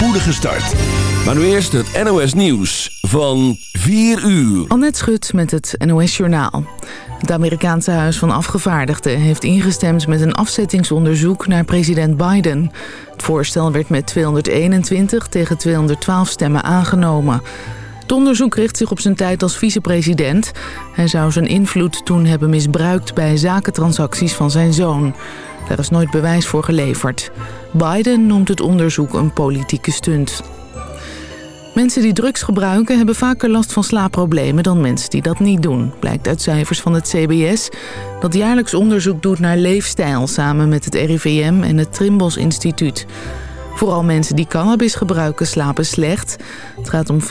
spoedige start. Maar nu eerst het NOS Nieuws van 4 uur. Annette Schut met het NOS Journaal. Het Amerikaanse Huis van Afgevaardigden heeft ingestemd met een afzettingsonderzoek naar president Biden. Het voorstel werd met 221 tegen 212 stemmen aangenomen. Het onderzoek richt zich op zijn tijd als vicepresident. Hij zou zijn invloed toen hebben misbruikt bij zakentransacties van zijn zoon. Daar is nooit bewijs voor geleverd. Biden noemt het onderzoek een politieke stunt. Mensen die drugs gebruiken hebben vaker last van slaapproblemen dan mensen die dat niet doen. Blijkt uit cijfers van het CBS dat jaarlijks onderzoek doet naar leefstijl samen met het RIVM en het Trimbos Instituut. Vooral mensen die cannabis gebruiken slapen slecht. Het gaat om 40%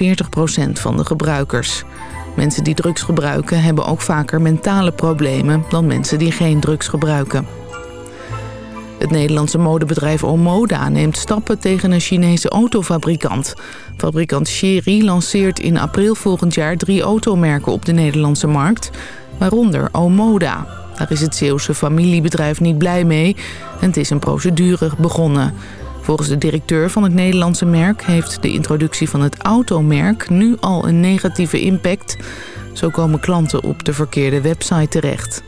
van de gebruikers. Mensen die drugs gebruiken hebben ook vaker mentale problemen dan mensen die geen drugs gebruiken. Het Nederlandse modebedrijf Omoda neemt stappen tegen een Chinese autofabrikant. Fabrikant Chery lanceert in april volgend jaar drie automerken op de Nederlandse markt, waaronder Omoda. Daar is het Zeeuwse familiebedrijf niet blij mee en het is een procedure begonnen. Volgens de directeur van het Nederlandse merk heeft de introductie van het automerk nu al een negatieve impact. Zo komen klanten op de verkeerde website terecht.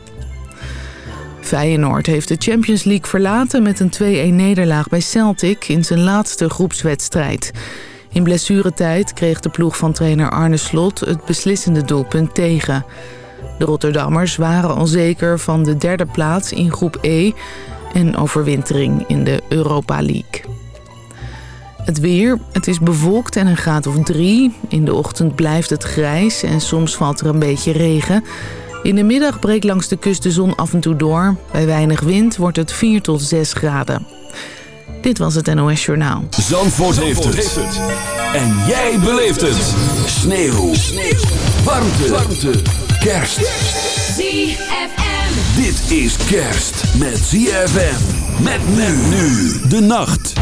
Feyenoord heeft de Champions League verlaten met een 2-1 nederlaag bij Celtic in zijn laatste groepswedstrijd. In blessuretijd kreeg de ploeg van trainer Arne Slot het beslissende doelpunt tegen. De Rotterdammers waren al zeker van de derde plaats in groep E en overwintering in de Europa League. Het weer, het is bewolkt en een graad of drie. In de ochtend blijft het grijs en soms valt er een beetje regen. In de middag breekt langs de kust de zon af en toe door. Bij weinig wind wordt het 4 tot 6 graden. Dit was het NOS Journaal. Zandvoort, heeft, het. En jij beleeft het. Sneeuw. Sneeuw. Warmte. Warmte. Kerst. ZFM. Dit is kerst met ZFM. Met men nu. De nacht.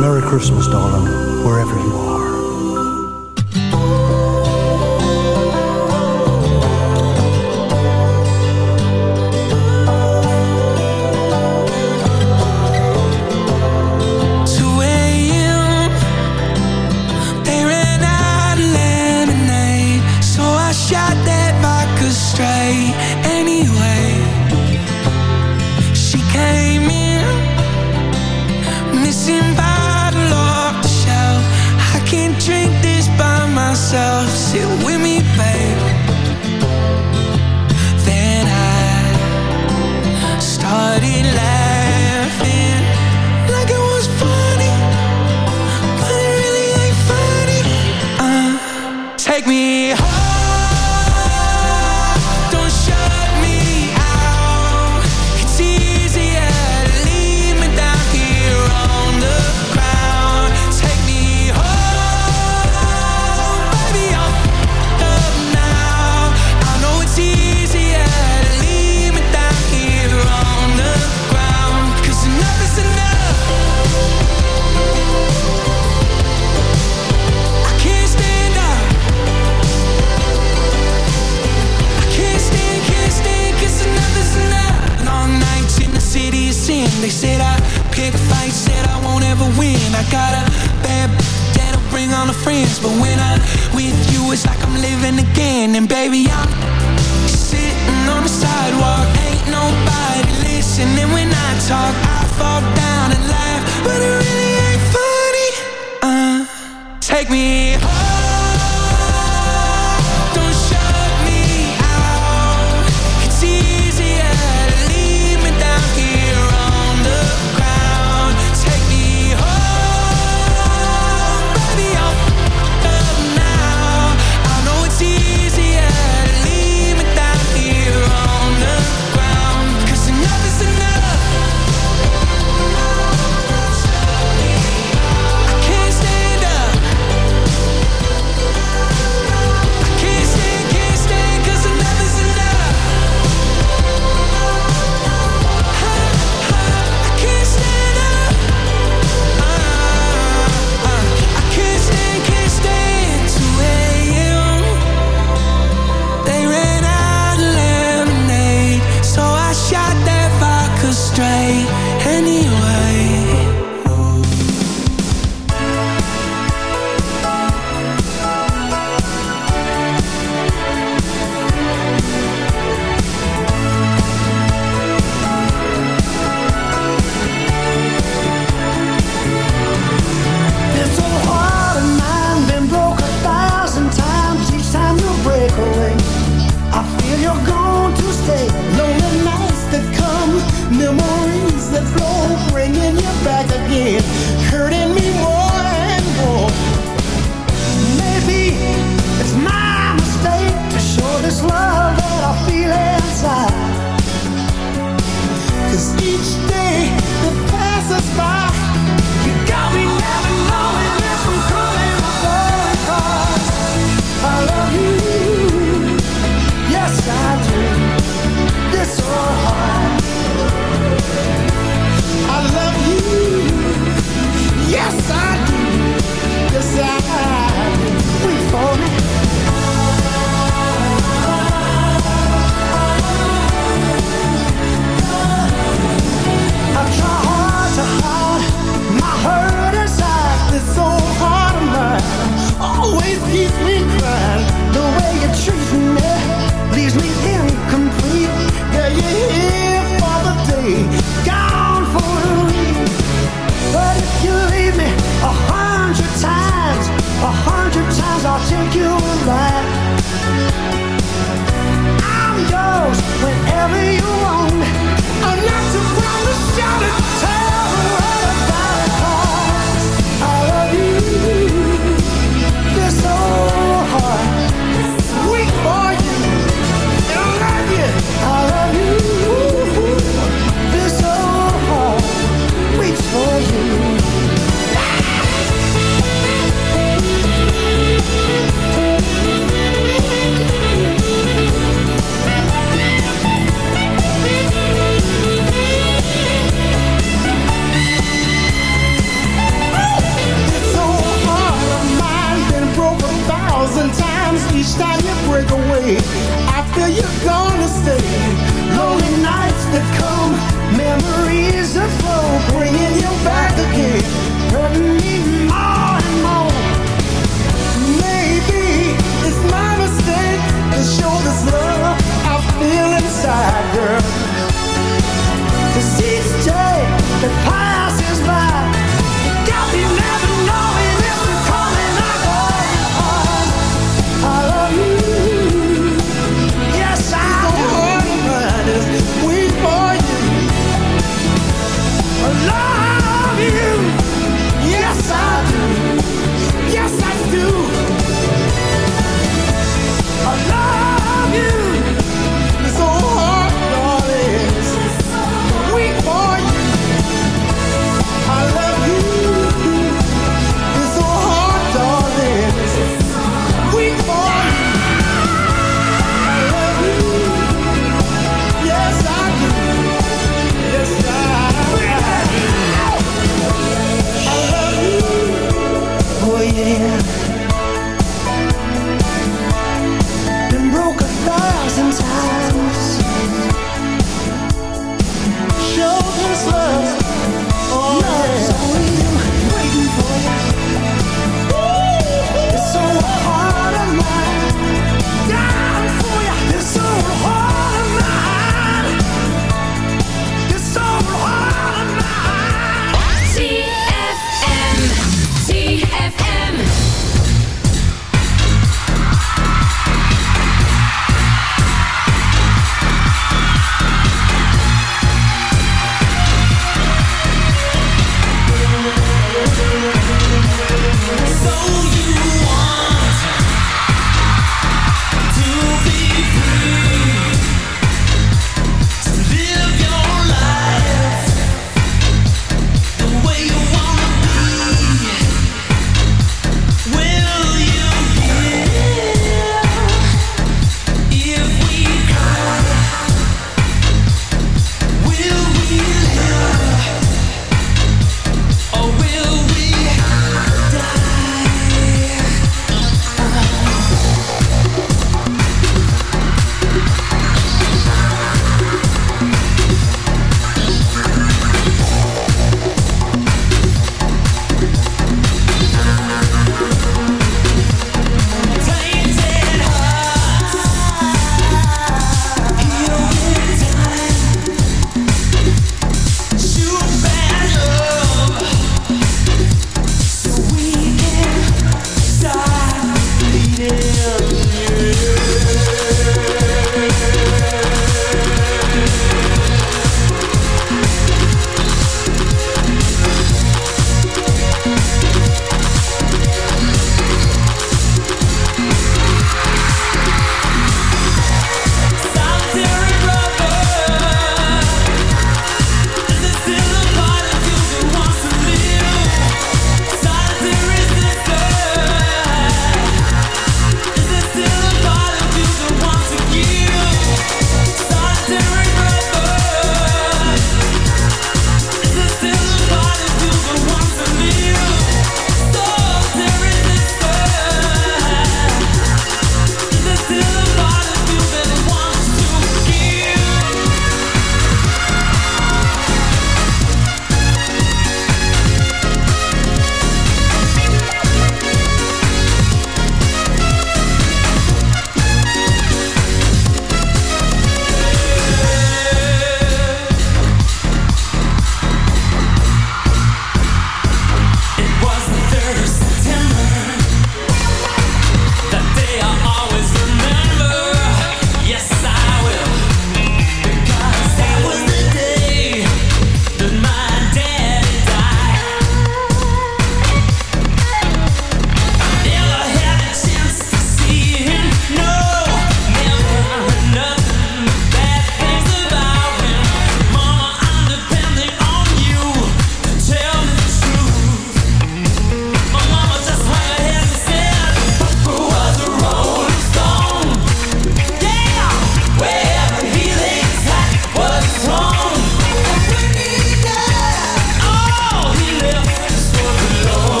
Merry Christmas, darling, wherever you are.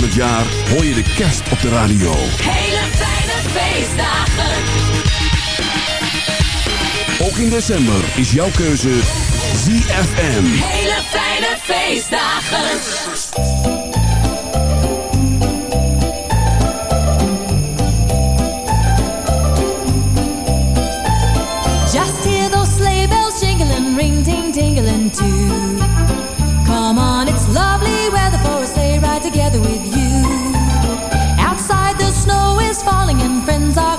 Van het jaar hoor je de kerst op de radio. Hele fijne feestdagen. Ook in december is jouw keuze ZFM. Hele fijne feestdagen. Just hear those sleigh bells jingling, ring ting tingling too. Come on, it's lovely weather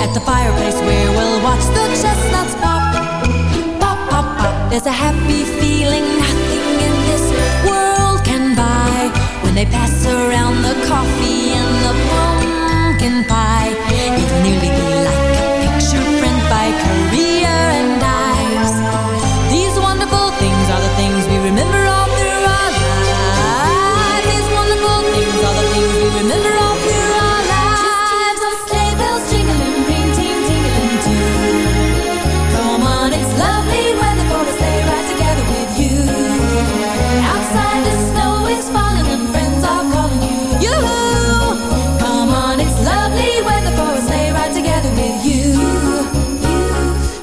At the fireplace we'll watch the chestnuts pop. Pop, pop, pop. There's a happy feeling nothing in this world can buy. When they pass around the coffee and the pumpkin pie. It'll nearly be like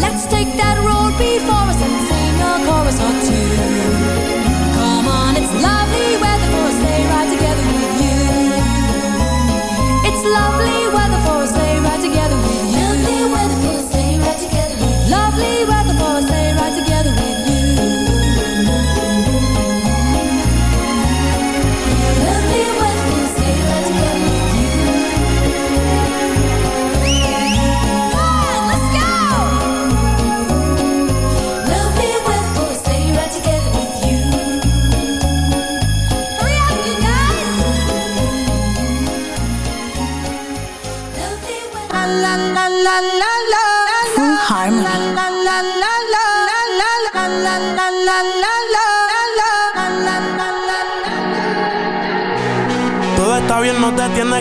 Let's take that road before us and sing a chorus or two. Come on, it's lovely weather for a sleigh ride together with you. It's lovely weather for a sleigh ride together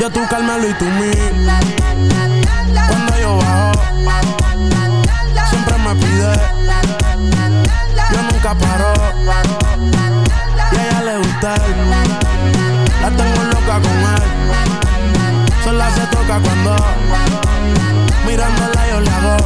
yo tú Carmelo y tú mí. Cuando yo bajo, siempre me pide. Yo nunca paro. Y a ella le gusta. La tengo loca con él. Sola se toca cuando mirándola yo le hago.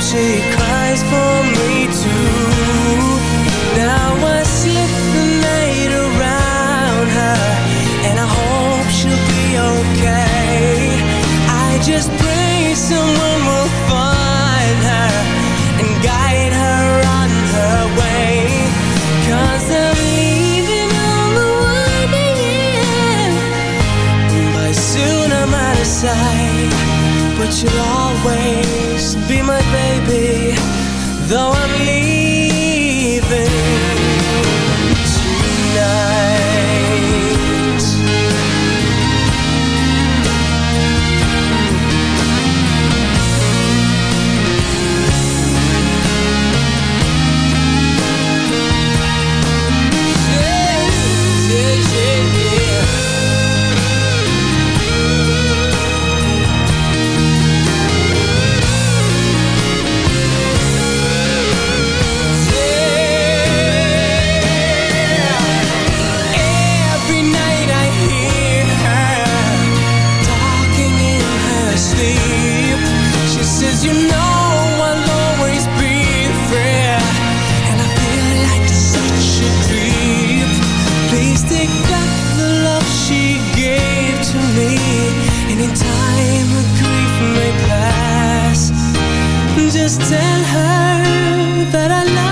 she cries for me too. Now I slip the night around her, and I hope she'll be okay. I just pray someone will find her and guide her on her way. Cause I'm leaving on the winding By soon I'm out of sight But you'll tell her that I love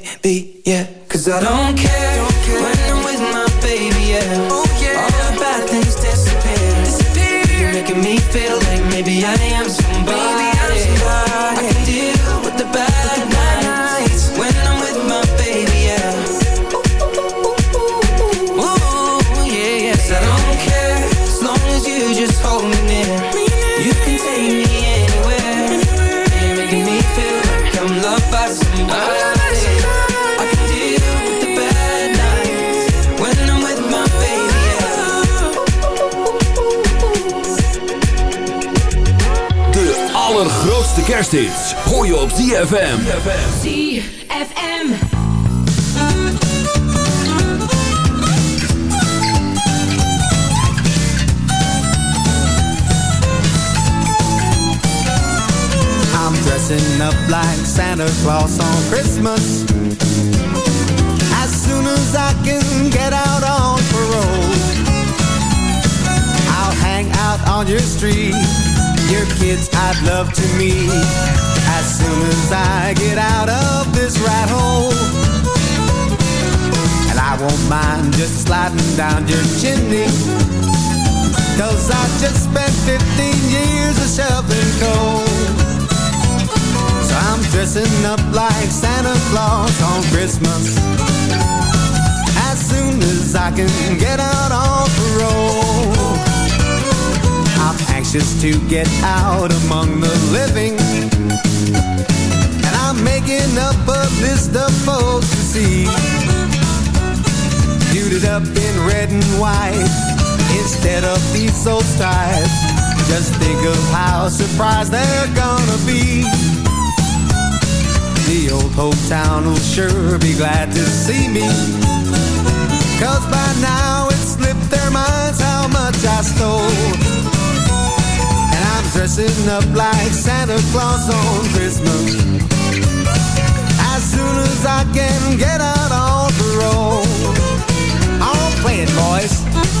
kersthits. Hoor je op ZFM. ZFM. I'm dressing up like Santa Claus on Christmas As soon as I can get out on parole I'll hang out on your street Your kids I'd love to meet. As soon as I get out of this rat hole And I won't mind just sliding down your chimney Cause I just spent 15 years of shoveling coal. So I'm dressing up like Santa Claus on Christmas. As soon as I can get out on parole anxious to get out among the living. And I'm making up a list of folks to see. Suited up in red and white Instead of these old stripes Just think of how surprised they're gonna be. The old hometown will sure be glad to see me. Cause by now it's slipped their minds how much I stole dressing up like Santa Claus on Christmas. As soon as I can get out on parole I'll play it, boys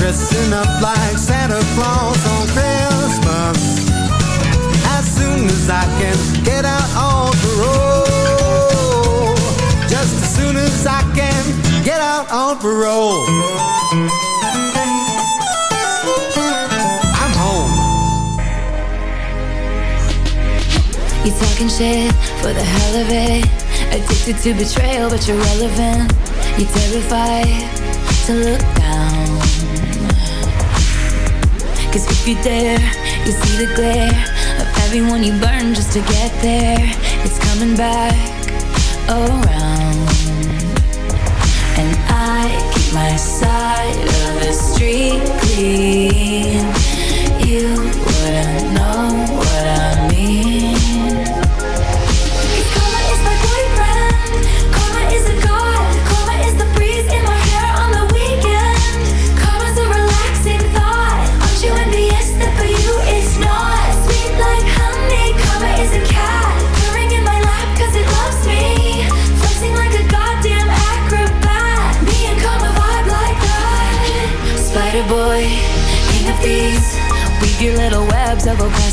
dressing up like Santa Claus on Christmas. As soon as I can get out on parole Just as soon as I can get out on parole I'm home. You talking shit for the hell of it. Addicted to betrayal but you're relevant. You're terrified to look down Cause if you dare, you see the glare Of everyone you burn just to get there. It's coming back around. And I keep my side of the street clean. You wouldn't know what I mean